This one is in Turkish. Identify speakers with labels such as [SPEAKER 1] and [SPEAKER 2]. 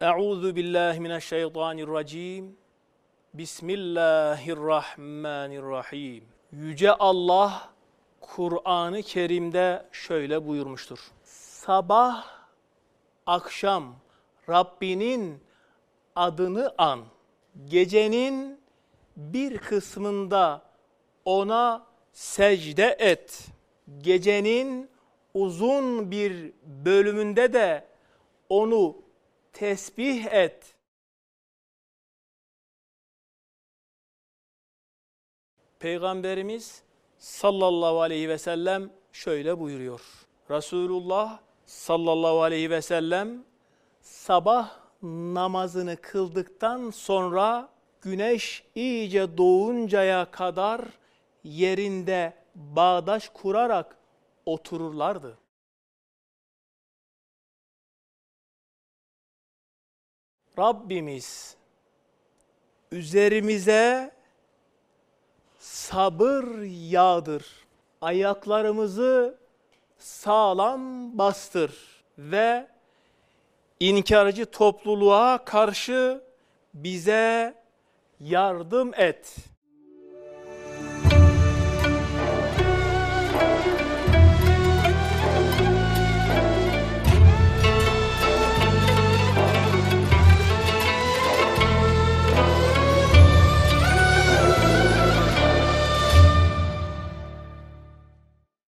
[SPEAKER 1] Euzu billahi mineşşeytanirracim. Bismillahirrahmanirrahim. Yüce Allah Kur'an-ı Kerim'de şöyle buyurmuştur. Sabah akşam Rabbinin adını an. Gecenin bir kısmında ona secde et. Gecenin uzun bir bölümünde de onu tesbih et. Peygamberimiz sallallahu aleyhi ve sellem şöyle buyuruyor. Resulullah sallallahu aleyhi ve sellem sabah namazını kıldıktan sonra güneş iyice doğuncaya kadar yerinde bağdaş kurarak otururlardı. Rabbimiz üzerimize sabır yağdır. Ayaklarımızı sağlam bastır ve inkarcı topluluğa karşı bize yardım et.